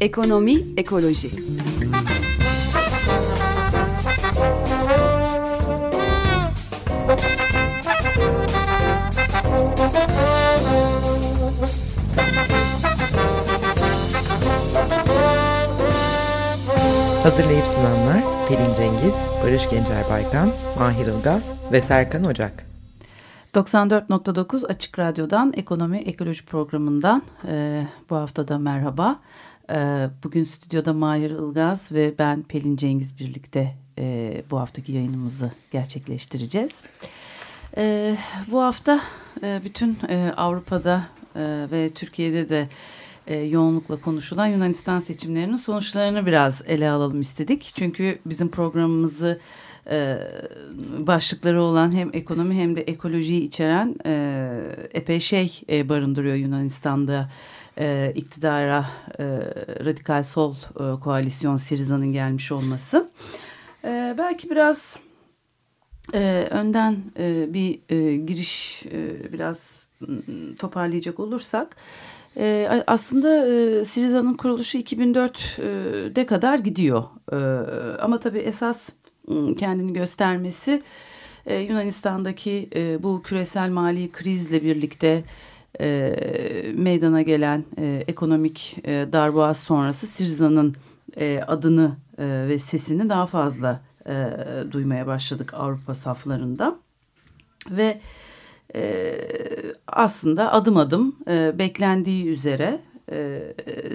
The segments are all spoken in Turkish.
Ekonomi, ekoloji. Hazırlayıp sunanlar Pelin Cengiz, Barış Gencer Baykan, Mahir Ilgaz ve Serkan Ocak. 94.9 Açık Radyo'dan Ekonomi Ekoloji Programı'ndan e, bu haftada merhaba. E, bugün stüdyoda Mahir Ilgaz ve ben Pelin Cengiz birlikte e, bu haftaki yayınımızı gerçekleştireceğiz. E, bu hafta e, bütün e, Avrupa'da e, ve Türkiye'de de e, yoğunlukla konuşulan Yunanistan seçimlerinin sonuçlarını biraz ele alalım istedik. Çünkü bizim programımızı e, başlıkları olan hem ekonomi hem de ekolojiyi içeren e, epey şey e, barındırıyor Yunanistan'da e, iktidara e, radikal sol e, koalisyon Siriza'nın gelmiş olması. E, belki biraz e, önden e, bir e, giriş e, biraz toparlayacak olursak e, aslında e, Siriza'nın kuruluşu 2004'de kadar gidiyor. E, ama tabii esas kendini göstermesi e, Yunanistan'daki e, bu küresel mali krizle birlikte e, meydana gelen e, ekonomik e, darboğaz sonrası Siriza'nın e, adını e, ve sesini daha fazla e, duymaya başladık Avrupa saflarında. Ve e, aslında adım adım e, beklendiği üzere e,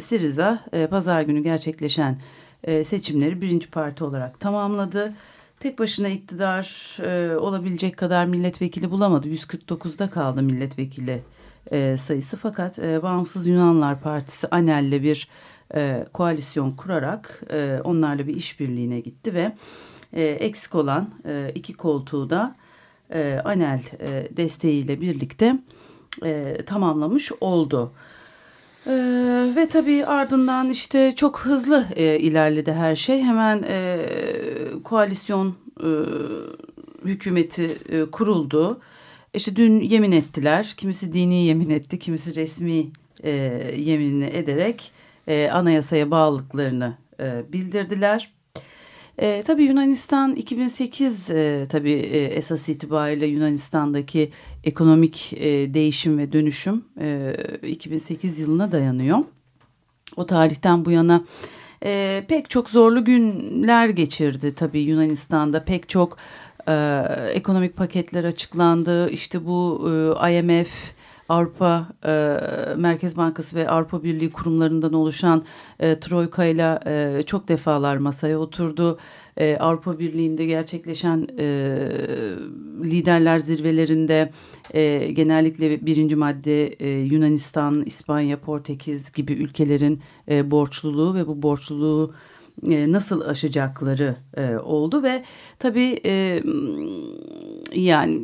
Siriza e, pazar günü gerçekleşen e, seçimleri birinci parti olarak tamamladı. Tek başına iktidar e, olabilecek kadar milletvekili bulamadı. 149'da kaldı milletvekili e, sayısı fakat e, Bağımsız Yunanlar Partisi ANEL'le bir e, koalisyon kurarak e, onlarla bir işbirliğine gitti ve e, eksik olan e, iki koltuğu da e, ANEL e, desteğiyle birlikte e, tamamlamış oldu. E, ve tabii ardından işte çok hızlı e, ilerledi her şey. Hemen e, koalisyon e, hükümeti e, kuruldu. İşte dün yemin ettiler. Kimisi dini yemin etti, kimisi resmi e, yeminini ederek e, anayasaya bağlılıklarını e, bildirdiler. E, tabii Yunanistan 2008 e, tabii e, esas itibariyle Yunanistan'daki ekonomik e, değişim ve dönüşüm e, 2008 yılına dayanıyor. O tarihten bu yana e, pek çok zorlu günler geçirdi tabii Yunanistan'da pek çok e, ekonomik paketler açıklandı. İşte bu e, IMF Avrupa e, Merkez Bankası ve Avrupa Birliği kurumlarından oluşan e, Troika ile e, çok defalar masaya oturdu. E, Avrupa Birliği'nde gerçekleşen e, liderler zirvelerinde e, genellikle birinci madde e, Yunanistan, İspanya, Portekiz gibi ülkelerin e, borçluluğu ve bu borçluluğu e, nasıl aşacakları e, oldu ve tabii e, yani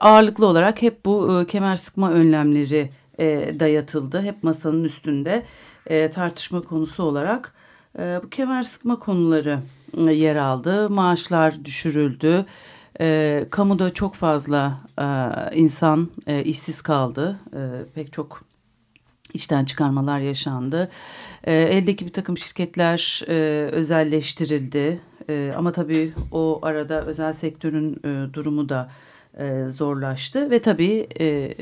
ağırlıklı olarak hep bu e, kemer sıkma önlemleri e, dayatıldı. Hep masanın üstünde e, tartışma konusu olarak e, bu kemer sıkma konuları e, yer aldı. Maaşlar düşürüldü. E, kamuda çok fazla e, insan e, işsiz kaldı. E, pek çok işten çıkarmalar yaşandı. E, eldeki bir takım şirketler e, özelleştirildi. E, ama tabii o arada özel sektörün e, durumu da e, zorlaştı ve tabii e,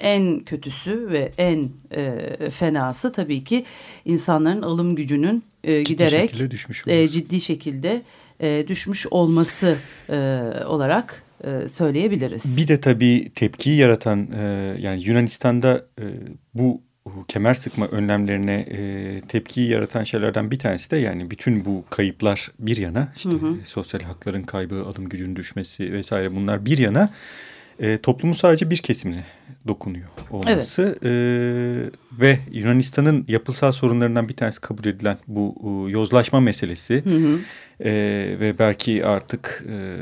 en kötüsü ve en e, fenası tabii ki insanların alım gücünün e, ciddi giderek şekilde düşmüş e, ciddi şekilde e, düşmüş olması e, olarak e, söyleyebiliriz. Bir de tabii tepkiyi yaratan e, yani Yunanistan'da e, bu kemer sıkma önlemlerine e, tepkiyi yaratan şeylerden bir tanesi de yani bütün bu kayıplar bir yana işte hı hı. sosyal hakların kaybı, alım gücünün düşmesi vesaire bunlar bir yana e, toplumun sadece bir kesimine dokunuyor olması evet. e, ve Yunanistan'ın yapısal sorunlarından bir tanesi kabul edilen bu e, yozlaşma meselesi hı hı. E, ve belki artık e,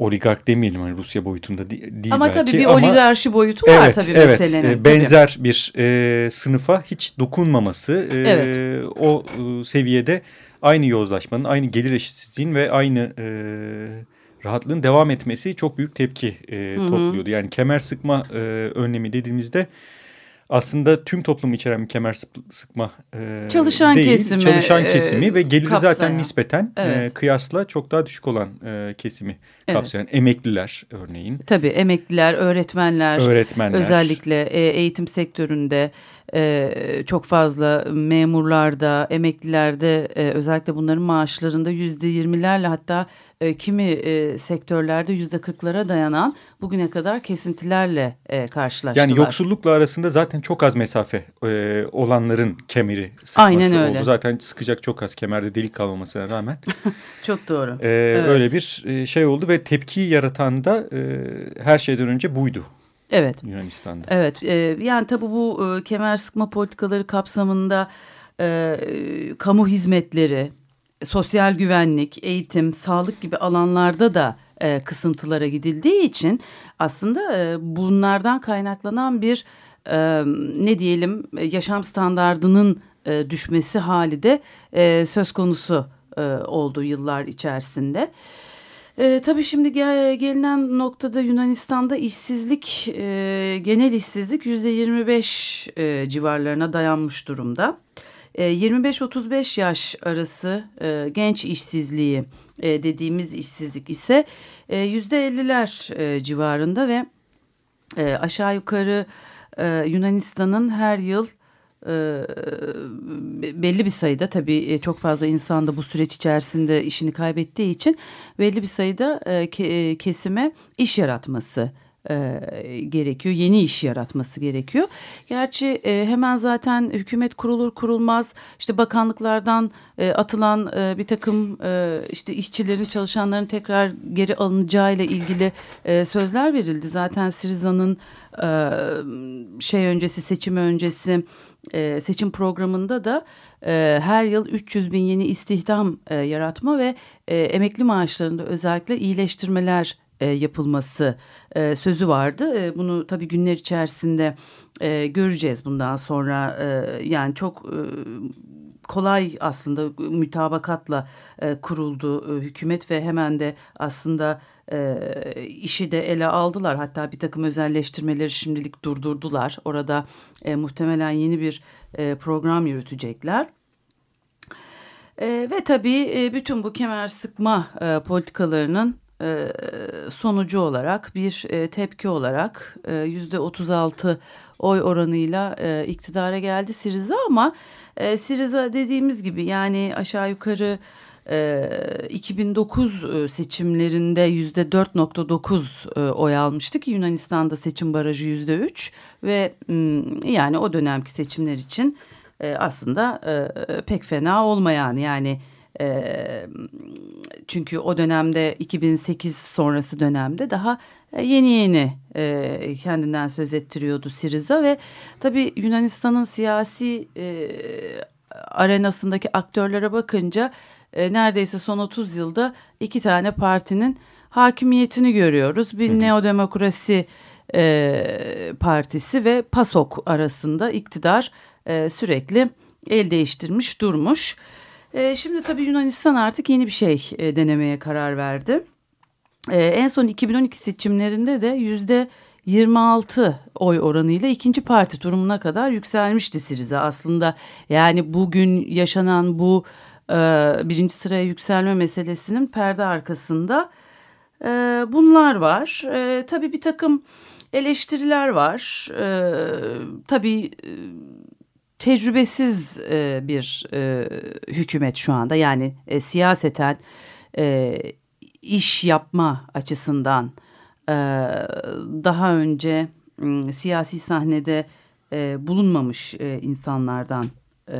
oligark demeyelim hani Rusya boyutunda değil ama belki. Ama tabii bir oligarşi boyutu var evet, tabii evet, meselenin. Evet benzer tabii. bir e, sınıfa hiç dokunmaması e, evet. o e, seviyede aynı yozlaşmanın aynı gelir eşitsizliğin ve aynı e, rahatlığın devam etmesi çok büyük tepki e, topluyordu. Yani kemer sıkma e, önlemi dediğimizde aslında tüm toplumu içeren bir kemer sıkma e, çalışan değil. kesimi, çalışan kesimi e, ve geliri kapsayan. zaten nispeten Evet. e, kıyasla çok daha düşük olan e, kesimi Evet. kapsayan emekliler örneğin, Tabii emekliler, öğretmenler, öğretmenler, özellikle e, eğitim sektöründe e, çok fazla memurlarda, emeklilerde e, özellikle bunların maaşlarında yüzde yirmilerle hatta e, kimi e, sektörlerde yüzde kırklara dayanan bugüne kadar kesintilerle e, karşılaştılar. Yani yoksullukla arasında zaten çok az mesafe e, olanların kemeri sıkması Aynen öyle. oldu. Zaten sıkacak çok az kemerde delik kalmamasına rağmen Çok doğru. e, öyle bir e, şey oldu ve tepkiyi yaratan da e, her şeyden önce buydu Evet. Yunanistan'da. Evet e, yani tabii bu e, kemer sıkma politikaları kapsamında e, kamu hizmetleri, sosyal güvenlik, eğitim, sağlık gibi alanlarda da e, kısıntılara gidildiği için aslında e, bunlardan kaynaklanan bir e, ne diyelim e, yaşam standardının e, düşmesi hali de e, söz konusu e, oldu yıllar içerisinde. E, tabii şimdi gel, gelinen noktada Yunanistan'da işsizlik, e, genel işsizlik yüzde 25 e, civarlarına dayanmış durumda. E, 25-35 yaş arası e, genç işsizliği e, dediğimiz işsizlik ise e, yüzde 50'ler e, civarında ve e, aşağı yukarı e, Yunanistan'ın her yıl e, belli bir sayıda tabii e, çok fazla insan da bu süreç içerisinde işini kaybettiği için belli bir sayıda e, e, kesime iş yaratması e, gerekiyor. Yeni iş yaratması gerekiyor. Gerçi e, hemen zaten hükümet kurulur kurulmaz işte bakanlıklardan e, atılan e, bir takım e, işte işçilerin çalışanların tekrar geri alınacağıyla ilgili e, sözler verildi. Zaten Siriza'nın e, şey öncesi seçim öncesi e, seçim programında da e, her yıl 300 bin yeni istihdam e, yaratma ve e, emekli maaşlarında özellikle iyileştirmeler e, yapılması e, sözü vardı. E, bunu tabii günler içerisinde e, göreceğiz bundan sonra. E, yani çok e, kolay aslında mütabakatla e, kuruldu e, hükümet ve hemen de aslında e, işi de ele aldılar. Hatta bir takım özelleştirmeleri şimdilik durdurdular. Orada e, muhtemelen yeni bir e, program yürütecekler. E, ve tabii e, bütün bu kemer sıkma e, politikalarının sonucu olarak bir e, tepki olarak e, yüzde 36 oy oranıyla e, iktidara geldi Siriza ama e, Siriza dediğimiz gibi yani aşağı yukarı e, 2009 e, seçimlerinde yüzde 4.9 e, oy almıştı ki Yunanistan'da seçim barajı yüzde 3 ve m, yani o dönemki seçimler için e, aslında e, pek fena olmayan yani e, çünkü o dönemde 2008 sonrası dönemde daha yeni yeni e, kendinden söz ettiriyordu Siriza ve tabii Yunanistan'ın siyasi e, arenasındaki aktörlere bakınca e, neredeyse son 30 yılda iki tane partinin hakimiyetini görüyoruz. Bir neodemokrasi e, partisi ve PASOK arasında iktidar e, sürekli el değiştirmiş durmuş. E, şimdi tabii Yunanistan artık yeni bir şey e, denemeye karar verdi. E, en son 2012 seçimlerinde de yüzde 26 oy oranıyla ikinci parti durumuna kadar yükselmişti Siriza. Aslında yani bugün yaşanan bu e, birinci sıraya yükselme meselesinin perde arkasında e, bunlar var. E, tabii bir takım eleştiriler var. E, tabii e, tecrübesiz e, bir e, hükümet şu anda yani e, siyaseten e, iş yapma açısından e, daha önce m, siyasi sahnede e, bulunmamış e, insanlardan e,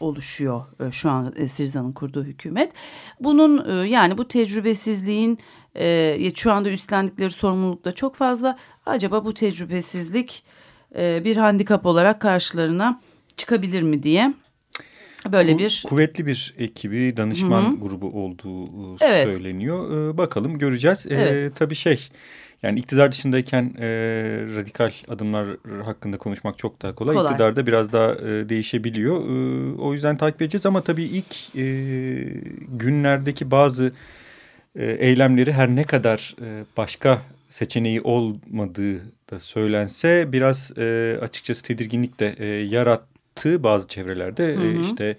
oluşuyor e, şu an e, Siriza'nın kurduğu hükümet. Bunun e, yani bu tecrübesizliğin e, şu anda üstlendikleri sorumluluk da çok fazla. Acaba bu tecrübesizlik e, bir handikap olarak karşılarına çıkabilir mi diye böyle bir kuvvetli bir ekibi, danışman Hı hı. grubu olduğu e, Evet. söyleniyor. Bakalım göreceğiz. E, Evet. tabii şey yani iktidar dışındayken e, radikal adımlar hakkında konuşmak çok daha kolay. Kolay. İktidarda biraz daha e, değişebiliyor. E, o yüzden takip edeceğiz ama tabii ilk e, günlerdeki bazı e, eylemleri her ne kadar e, başka seçeneği olmadığı da söylense biraz e, açıkçası tedirginlik de e, yarattı bazı çevrelerde. Hı hı. E, işte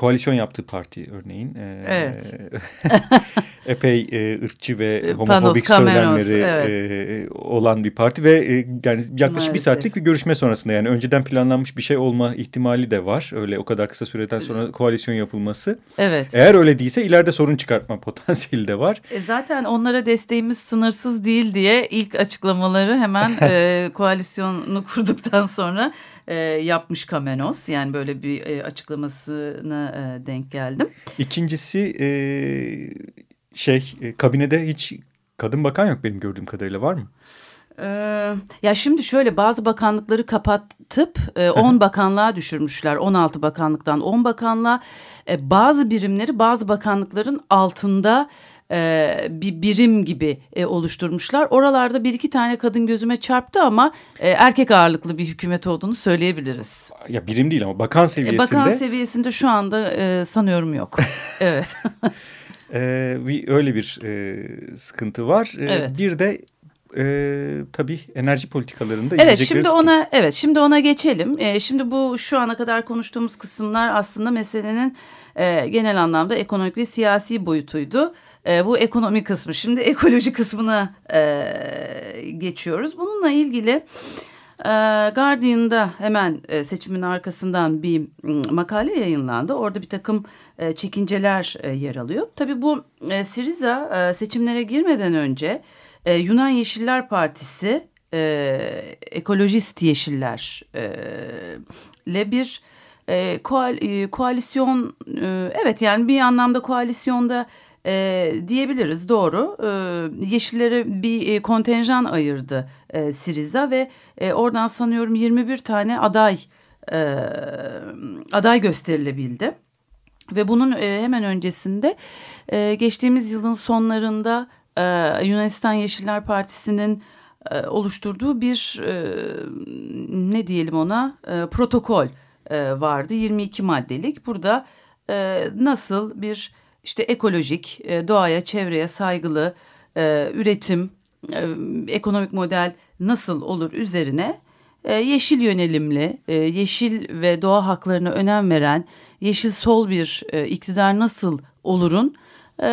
koalisyon yaptığı parti örneğin. E, evet. epey e, ırkçı ve e, homofobik söylemleri evet. e, olan bir parti ve e, yani yaklaşık Maalesef. bir saatlik bir görüşme sonrasında yani önceden planlanmış bir şey olma ihtimali de var. Öyle o kadar kısa süreden sonra koalisyon yapılması. Evet. Eğer öyle değilse ileride sorun çıkartma potansiyeli de var. E, zaten onlara desteğimiz sınırsız değil diye ilk açıklamaları hemen e, koalisyonu kurduktan sonra e, yapmış Kamenos. Yani böyle bir e, açıklamasına e, denk geldim. İkincisi e, şey e, kabinede hiç kadın bakan yok benim gördüğüm kadarıyla var mı? Ee, ya şimdi şöyle bazı bakanlıkları kapatıp 10 e, bakanlığa düşürmüşler. 16 bakanlıktan 10 bakanlığa e, bazı birimleri bazı bakanlıkların altında e, bir birim gibi e, oluşturmuşlar. Oralarda bir iki tane kadın gözüme çarptı ama e, erkek ağırlıklı bir hükümet olduğunu söyleyebiliriz. Ya birim değil ama bakan seviyesinde. E, bakan seviyesinde şu anda e, sanıyorum yok. evet. e, bir öyle bir e, sıkıntı var. E, evet. Bir de e, tabii enerji politikalarında Evet şimdi tutuyor. ona evet şimdi ona geçelim. E, şimdi bu şu ana kadar konuştuğumuz kısımlar aslında meselenin e, genel anlamda ekonomik ve siyasi boyutuydu. E, bu ekonomi kısmı. Şimdi ekoloji kısmına e, geçiyoruz. Bununla ilgili e, Guardian'da hemen e, seçimin arkasından bir makale yayınlandı. Orada bir takım e, çekinceler e, yer alıyor. Tabii bu e, Siriza e, seçimlere girmeden önce e, Yunan Yeşiller Partisi e, ekolojist yeşiller e, ile bir e, koal, e, koalisyon e, evet yani bir anlamda koalisyonda e, diyebiliriz doğru. E, Yeşillere bir e, kontenjan ayırdı e, Siriza ve e, oradan sanıyorum 21 tane aday e, aday gösterilebildi. Ve bunun e, hemen öncesinde e, geçtiğimiz yılın sonlarında e, Yunanistan Yeşiller Partisi'nin e, oluşturduğu bir e, ne diyelim ona e, protokol e, vardı 22 maddelik. Burada e, nasıl bir işte ekolojik, e, doğaya, çevreye saygılı e, üretim, e, ekonomik model nasıl olur üzerine e, yeşil yönelimli, e, yeşil ve doğa haklarına önem veren, yeşil sol bir e, iktidar nasıl olurun e,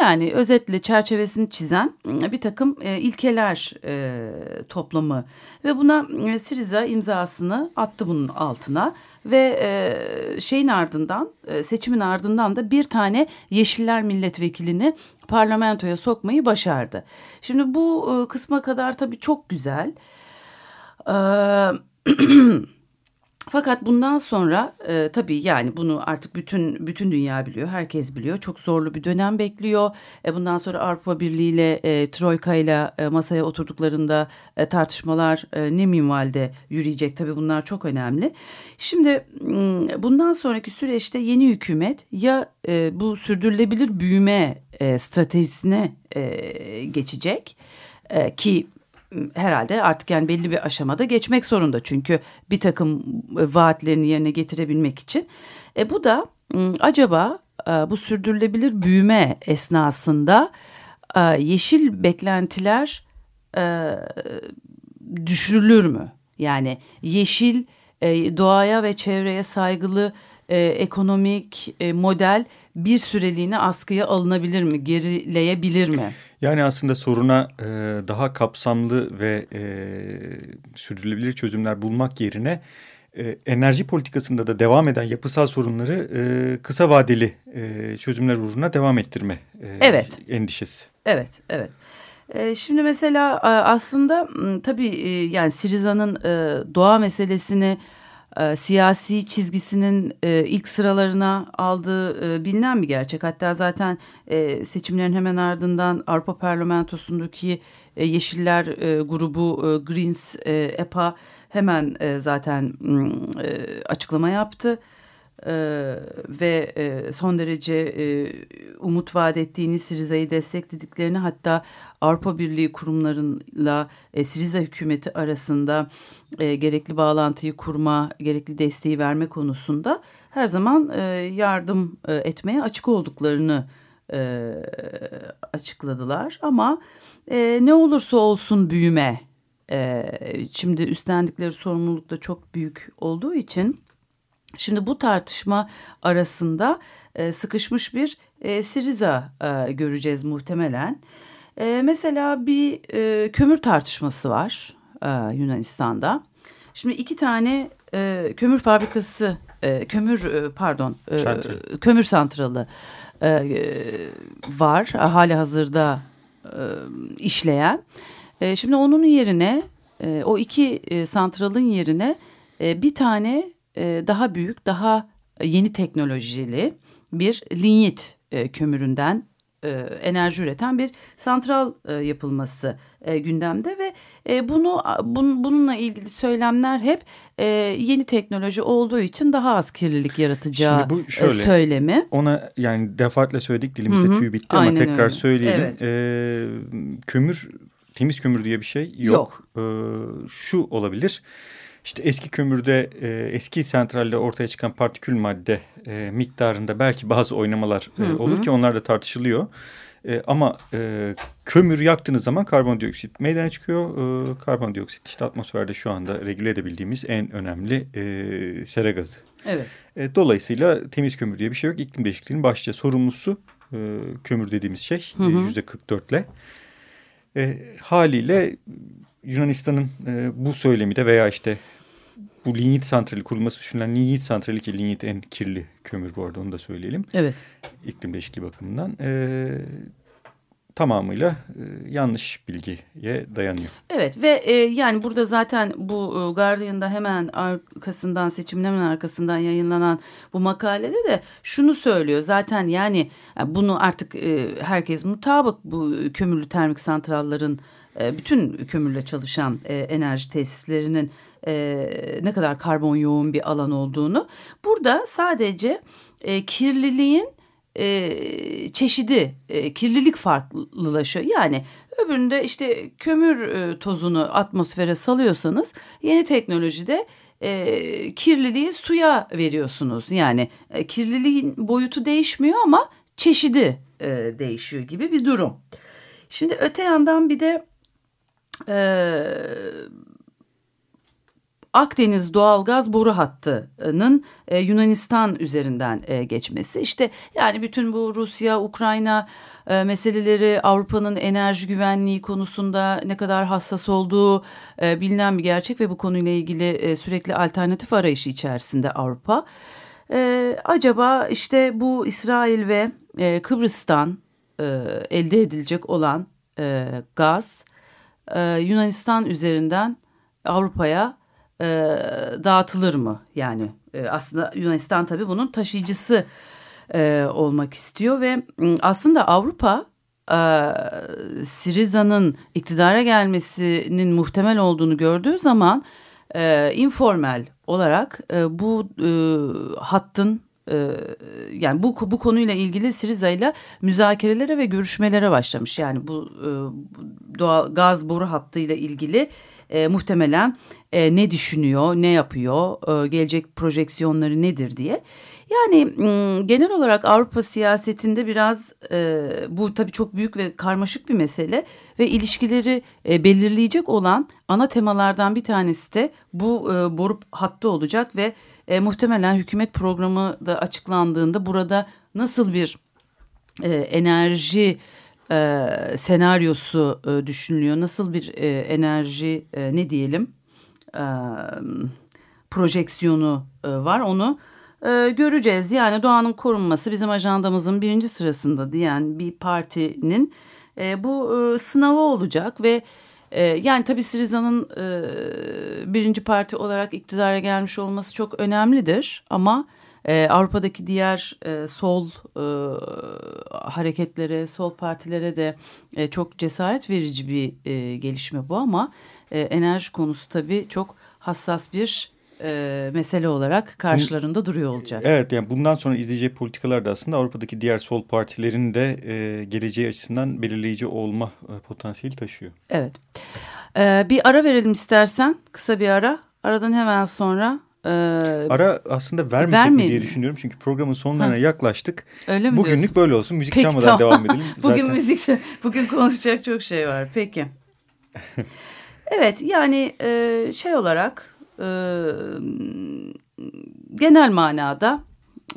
yani özetle çerçevesini çizen bir takım e, ilkeler e, toplamı ve buna e, Siriza imzasını attı bunun altına ve e, şeyin ardından e, seçimin ardından da bir tane Yeşiller milletvekilini parlamentoya sokmayı başardı. Şimdi bu e, kısma kadar tabii çok güzel. Eee Fakat bundan sonra e, tabii yani bunu artık bütün bütün dünya biliyor, herkes biliyor. Çok zorlu bir dönem bekliyor. E, bundan sonra Avrupa Birliği ile e, Troika ile masaya oturduklarında e, tartışmalar e, ne minvalde yürüyecek tabii bunlar çok önemli. Şimdi bundan sonraki süreçte yeni hükümet ya e, bu sürdürülebilir büyüme e, stratejisine e, geçecek e, ki herhalde artık yani belli bir aşamada geçmek zorunda. Çünkü bir takım e, vaatlerini yerine getirebilmek için. E bu da acaba e, bu sürdürülebilir büyüme esnasında e, yeşil beklentiler düşürülür mü? Yani yeşil doğaya ve çevreye saygılı ekonomik model bir süreliğine askıya alınabilir mi? Gerileyebilir mi? Yani aslında soruna e, daha kapsamlı ve e, sürdürülebilir çözümler bulmak yerine e, enerji politikasında da devam eden yapısal sorunları e, kısa vadeli e, çözümler uğruna devam ettirme e, evet. endişesi. Evet, evet. E, şimdi mesela aslında tabii e, yani Siriza'nın e, doğa meselesini e, siyasi çizgisinin e, ilk sıralarına aldığı e, bilinen bir gerçek. Hatta zaten e, seçimlerin hemen ardından Avrupa Parlamentosu'ndaki e, Yeşiller e, grubu e, Greens e, EPA hemen e, zaten e, açıklama yaptı e, ve e, son derece e, umut vaat ettiğini Siriza'yı desteklediklerini hatta Avrupa Birliği kurumlarıyla e, Siriza hükümeti arasında e, gerekli bağlantıyı kurma, gerekli desteği verme konusunda her zaman e, yardım e, etmeye açık olduklarını e, açıkladılar. Ama e, ne olursa olsun büyüme e, şimdi üstlendikleri sorumluluk da çok büyük olduğu için şimdi bu tartışma arasında e, sıkışmış bir e, Siriza e, göreceğiz muhtemelen. E, mesela bir e, kömür tartışması var e, Yunanistan'da. Şimdi iki tane e, kömür fabrikası, e, kömür e, pardon, e, Santral. kömür santralı e, var hali hazırda e, işleyen. E, şimdi onun yerine e, o iki e, santralın yerine e, bir tane e, daha büyük, daha yeni teknolojili bir linyit e, kömüründen e, enerji üreten bir santral e, yapılması e, gündemde ve e, bunu bun, bununla ilgili söylemler hep e, yeni teknoloji olduğu için daha az kirlilik yaratacağı Şimdi bu e, şöyle, söylemi. Ona yani defaatle söyledik dilimizde Hı -hı, tüy bitti ama tekrar öyle. söyleyelim. Evet. E, kömür temiz kömür diye bir şey yok. yok. E, şu olabilir. İşte eski kömürde e, eski santralde ortaya çıkan partikül madde e, miktarında belki bazı oynamalar e, olur hı hı. ki onlar da tartışılıyor. E, ama e, kömür yaktığınız zaman karbondioksit meydana çıkıyor. E, karbondioksit işte atmosferde şu anda regüle edebildiğimiz en önemli e, sera gazı. Evet. E, dolayısıyla temiz kömür diye bir şey yok. İklim değişikliğinin başlıca sorumlusu e, kömür dediğimiz şey yüzde 44 ile. E, haliyle Yunanistan'ın e, bu söylemi de veya işte bu linyit santrali kurulması düşünülen linyit santrali ki linyit en kirli kömür bu arada onu da söyleyelim. Evet. İklim değişikliği bakımından. E, tamamıyla e, yanlış bilgiye dayanıyor. Evet ve e, yani burada zaten bu e, Guardian'da hemen arkasından seçimin hemen arkasından yayınlanan bu makalede de şunu söylüyor. Zaten yani bunu artık e, herkes mutabık bu kömürlü termik santrallerin e, bütün kömürle çalışan e, enerji tesislerinin e, ne kadar karbon yoğun bir alan olduğunu. Burada sadece kirliliğin çeşidi kirlilik farklılaşıyor. Yani öbüründe işte kömür tozunu atmosfere salıyorsanız yeni teknolojide e, kirliliği suya veriyorsunuz. Yani e, kirliliğin boyutu değişmiyor ama çeşidi e, değişiyor gibi bir durum. Şimdi öte yandan bir de e, Akdeniz doğalgaz boru hattının e, Yunanistan üzerinden e, geçmesi. İşte yani bütün bu Rusya, Ukrayna e, meseleleri Avrupa'nın enerji güvenliği konusunda ne kadar hassas olduğu e, bilinen bir gerçek ve bu konuyla ilgili e, sürekli alternatif arayışı içerisinde Avrupa. E, acaba işte bu İsrail ve e, Kıbrıs'tan e, elde edilecek olan e, gaz e, Yunanistan üzerinden Avrupa'ya e, dağıtılır mı? Yani e, aslında Yunanistan tabii bunun taşıyıcısı e, olmak istiyor ve aslında Avrupa e, Siriza'nın iktidara gelmesinin muhtemel olduğunu gördüğü zaman e, informal olarak e, bu e, hattın e, yani bu bu konuyla ilgili Siriza ile müzakerelere ve görüşmelere başlamış. Yani bu e, doğal gaz boru hattıyla ilgili e, muhtemelen e, ne düşünüyor, ne yapıyor, e, gelecek projeksiyonları nedir diye. Yani genel olarak Avrupa siyasetinde biraz e, bu tabii çok büyük ve karmaşık bir mesele ve ilişkileri e, belirleyecek olan ana temalardan bir tanesi de bu e, boru hattı olacak ve e, muhtemelen hükümet programı da açıklandığında burada nasıl bir e, enerji e, senaryosu e, düşünülüyor. Nasıl bir e, enerji e, ne diyelim e, projeksiyonu e, var onu e, göreceğiz. Yani doğanın korunması bizim ajandamızın birinci sırasında diyen bir partinin e, bu e, sınavı olacak ve e, yani tabii Siriza'nın e, birinci parti olarak iktidara gelmiş olması çok önemlidir ama e, Avrupa'daki diğer e, sol e, hareketlere, sol partilere de e, çok cesaret verici bir e, gelişme bu ama e, enerji konusu tabii çok hassas bir e, mesele olarak karşılarında duruyor olacak. Evet yani bundan sonra izleyeceği politikalar da aslında Avrupa'daki diğer sol partilerin de e, geleceği açısından belirleyici olma e, potansiyeli taşıyor. Evet. E, bir ara verelim istersen kısa bir ara. Aradan hemen sonra E, Ara aslında vermeyelim. mi diye düşünüyorum. Çünkü programın sonlarına ha. yaklaştık. Öyle mi Bugünlük diyorsun? böyle olsun. Müzik Peki, çalmadan tamam. devam edelim. bugün Zaten... müzik, bugün konuşacak çok şey var. Peki. evet yani e, şey olarak genel manada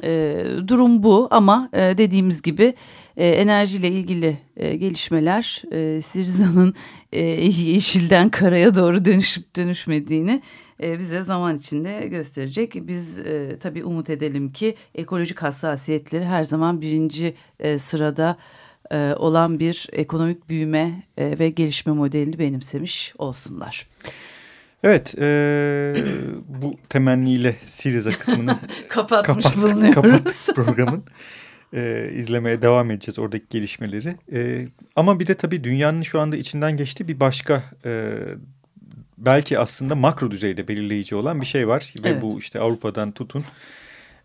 e, durum bu ama e, dediğimiz gibi e, enerjiyle ilgili e, gelişmeler e, Sirza'nın e, yeşilden karaya doğru dönüşüp dönüşmediğini e, bize zaman içinde gösterecek. Biz e, tabii umut edelim ki ekolojik hassasiyetleri her zaman birinci e, sırada e, olan bir ekonomik büyüme e, ve gelişme modelini benimsemiş olsunlar. Evet, e, bu temenniyle Siriza kısmını Kapatmış kapattık, bulunuyoruz. kapattık programın. E, izlemeye devam edeceğiz oradaki gelişmeleri. E, ama bir de tabii dünyanın şu anda içinden geçtiği bir başka e, belki aslında makro düzeyde belirleyici olan bir şey var. Ve Evet. bu işte Avrupa'dan tutun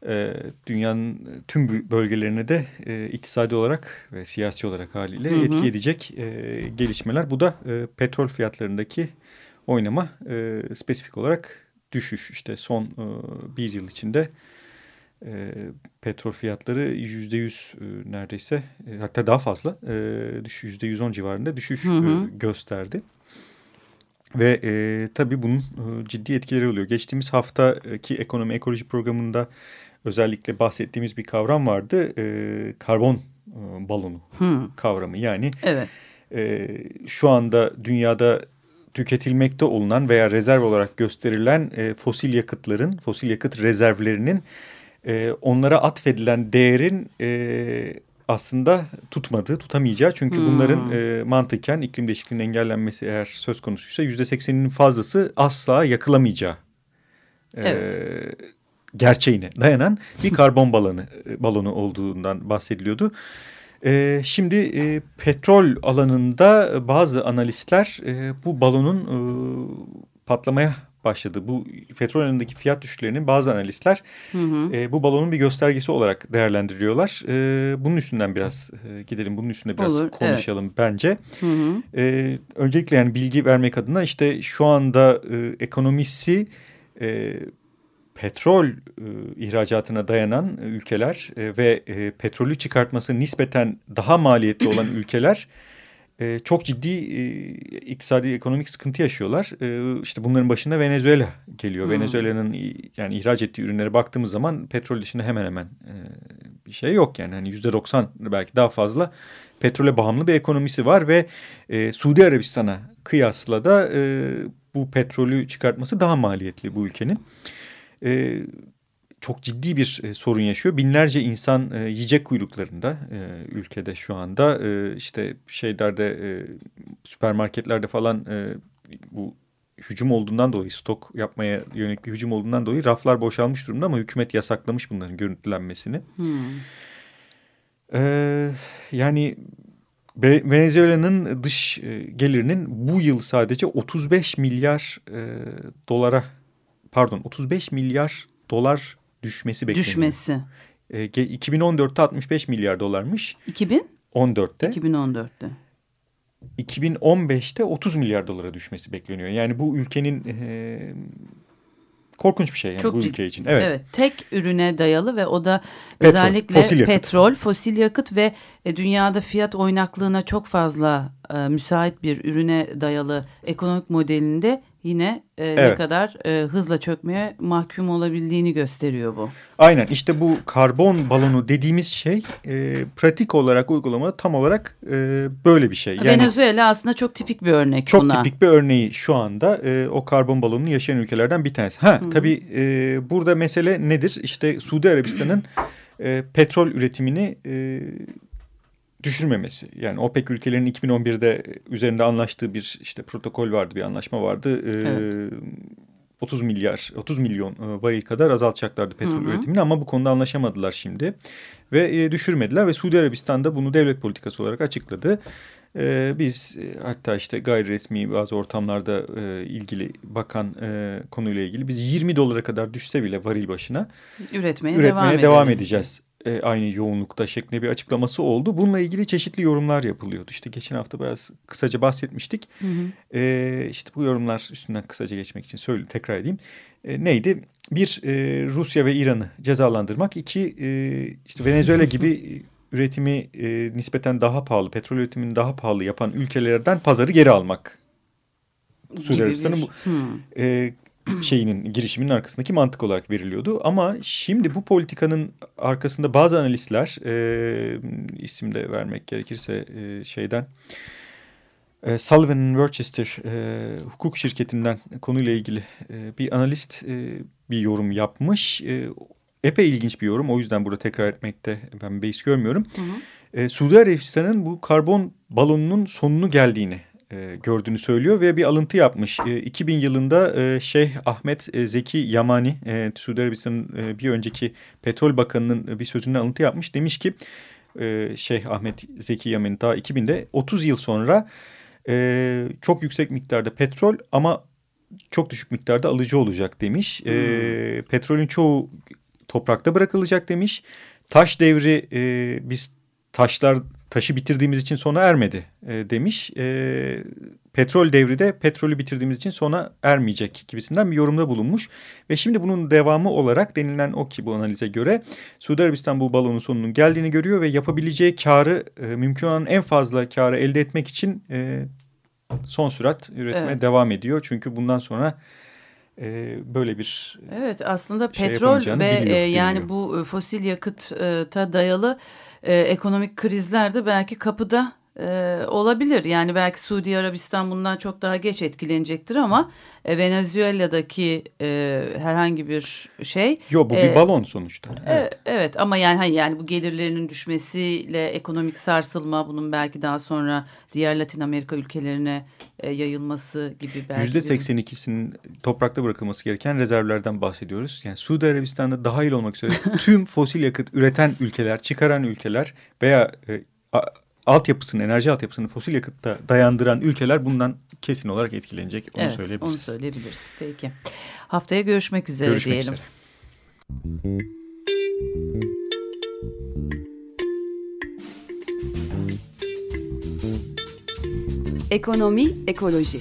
e, dünyanın tüm bölgelerine de e, iktisadi olarak ve siyasi olarak haliyle Hı hı. etki edecek e, gelişmeler. Bu da e, petrol fiyatlarındaki oynama e, spesifik olarak düşüş. İşte son e, bir yıl içinde e, petrol fiyatları yüzde yüz e, neredeyse e, hatta daha fazla e, yüzde yüz on civarında düşüş Hı hı. e, gösterdi. Ve e, tabii bunun e, ciddi etkileri oluyor. Geçtiğimiz haftaki ekonomi ekoloji programında özellikle bahsettiğimiz bir kavram vardı. E, karbon e, balonu Hı, kavramı. Yani evet. e, şu anda dünyada tüketilmekte olunan veya rezerv olarak gösterilen e, fosil yakıtların, fosil yakıt rezervlerinin e, onlara atfedilen değerin e, aslında tutmadığı, tutamayacağı. Çünkü Hmm. bunların e, mantıken iklim değişikliğinin engellenmesi eğer söz konusuysa yüzde sekseninin fazlası asla yakılamayacağı e, Evet. gerçeğine dayanan bir karbon balonu, balonu olduğundan bahsediliyordu. E, şimdi e, petrol alanında bazı analistler e, bu balonun e, patlamaya başladı. Bu petrol alanındaki fiyat düşüşlerinin bazı analistler Hı hı. e, bu balonun bir göstergesi olarak değerlendiriyorlar. E, bunun üstünden biraz e, gidelim, bunun üstünde biraz Olur, konuşalım bence. Hı hı. E, öncelikle yani bilgi vermek adına işte şu anda e, ekonomisi e, petrol e, ihracatına dayanan ülkeler e, ve e, petrolü çıkartması nispeten daha maliyetli olan ülkeler e, çok ciddi e, iktisadi ekonomik sıkıntı yaşıyorlar. E, işte bunların başında Venezuela geliyor. Hmm. Venezuela'nın yani ihraç ettiği ürünlere baktığımız zaman petrol dışında hemen hemen e, bir şey yok yani hani yüzde doksan belki daha fazla petrole bağımlı bir ekonomisi var ve e, Suudi Arabistan'a kıyasla da e, bu petrolü çıkartması daha maliyetli bu ülkenin. E, çok ciddi bir e, sorun yaşıyor. Binlerce insan e, yiyecek kuyruklarında e, ülkede şu anda e, işte şeylerde e, süpermarketlerde falan e, bu hücum olduğundan dolayı stok yapmaya yönelik bir hücum olduğundan dolayı raflar boşalmış durumda ama hükümet yasaklamış bunların görüntülenmesini. Hı. Ee, yani Ve- Venezuela'nın dış e, gelirinin bu yıl sadece 35 milyar e, dolara pardon 35 milyar dolar düşmesi bekleniyor. Düşmesi. E, ge- 2014'te 65 milyar dolarmış. 2000? 14'te. 2014'te. 2015'te 30 milyar dolara düşmesi bekleniyor. Yani bu ülkenin e, korkunç bir şey yani Çok bu ülke için. Evet. Evet. Tek ürüne dayalı ve o da Petrol, özellikle fosil yakıt. petrol, fosil yakıt ve e, dünyada fiyat oynaklığına çok fazla e, müsait bir ürüne dayalı ekonomik modelinde yine e, ne Evet. kadar e, hızla çökmeye mahkum olabildiğini gösteriyor bu. Aynen işte bu karbon balonu dediğimiz şey e, pratik olarak uygulamada tam olarak e, böyle bir şey. Yani Venezuela aslında çok tipik bir örnek çok buna. tipik bir örneği şu anda e, o karbon balonunu yaşayan ülkelerden bir tanesi. Ha tabii e, burada mesele nedir? İşte Suudi Arabistan'ın e, petrol üretimini e, düşürmemesi. Yani OPEC ülkelerinin 2011'de üzerinde anlaştığı bir işte protokol vardı, bir anlaşma vardı. E, Evet. 30 milyar, 30 milyon e, varil kadar azaltacaklardı petrol Hı hı. üretimini ama bu konuda anlaşamadılar şimdi. Ve e, düşürmediler ve Suudi Arabistan da bunu devlet politikası olarak açıkladı. E, biz e, hatta işte gayri resmi bazı ortamlarda e, ilgili bakan e, konuyla ilgili biz 20 dolara kadar düşse bile varil başına Üretmeye, üretmeye devam, devam, edeceğiz e, aynı yoğunlukta şeklinde bir açıklaması oldu. Bununla ilgili çeşitli yorumlar yapılıyordu. İşte geçen hafta biraz kısaca bahsetmiştik. Hı hı. E, işte bu yorumlar üstünden kısaca geçmek için söyle tekrar edeyim. E, neydi? Bir e, Rusya ve İran'ı cezalandırmak. İki e, işte Venezuela gibi üretimi e, nispeten daha pahalı, petrol üretimini daha pahalı yapan ülkelerden pazarı geri almak. Suudi Arabistan'ın bu hmm. e, şeyinin girişiminin arkasındaki mantık olarak veriliyordu. Ama şimdi bu politikanın arkasında bazı analistler e, isim de vermek gerekirse e, şeyden e, Sullivan Worcester e, hukuk şirketinden konuyla ilgili e, bir analist e, bir yorum yapmış. E, epey ilginç bir yorum o yüzden burada tekrar etmekte ben beis görmüyorum. Hı hı. E, Suudi Arabistan'ın bu karbon balonunun sonunu geldiğini e, gördüğünü söylüyor ve bir alıntı yapmış. E, 2000 yılında e, Şeyh Ahmet e, Zeki Yamani, e, Suudi Arabistan'ın e, bir önceki petrol bakanının e, bir sözünden alıntı yapmış. Demiş ki e, Şeyh Ahmet Zeki Yamani daha 2000'de 30 yıl sonra e, çok yüksek miktarda petrol ama çok düşük miktarda alıcı olacak demiş. E, hmm. E, petrolün çoğu toprakta bırakılacak demiş. Taş devri e, biz taşlar taşı bitirdiğimiz için sona ermedi e, demiş. E, petrol devri de petrolü bitirdiğimiz için sona ermeyecek gibisinden bir yorumda bulunmuş. Ve şimdi bunun devamı olarak denilen o ki bu analize göre Suudi Arabistan bu balonun sonunun geldiğini görüyor ve yapabileceği karı e, mümkün olan en fazla karı elde etmek için e, son sürat üretmeye evet. devam ediyor. Çünkü bundan sonra e, böyle bir Evet aslında şey petrol ve e, yani bu fosil yakıta dayalı e, ekonomik krizler de belki kapıda e, olabilir. Yani belki Suudi Arabistan bundan çok daha geç etkilenecektir ama e, Venezuela'daki e, herhangi bir şey. Yok bu e, bir balon sonuçta. E, evet. E, evet ama yani hani yani bu gelirlerinin düşmesiyle ekonomik sarsılma bunun belki daha sonra diğer Latin Amerika ülkelerine e, yayılması gibi belki. %82'sinin toprakta bırakılması gereken rezervlerden bahsediyoruz. Yani Suudi Arabistan'da dahil olmak üzere tüm fosil yakıt üreten ülkeler, çıkaran ülkeler veya e, altyapısını, enerji altyapısını fosil yakıtta dayandıran ülkeler bundan kesin olarak etkilenecek. Onu evet, söyleyebiliriz. Onu söyleyebiliriz. Peki. Haftaya görüşmek üzere görüşmek diyelim. Üzere. Ekonomi, ekoloji.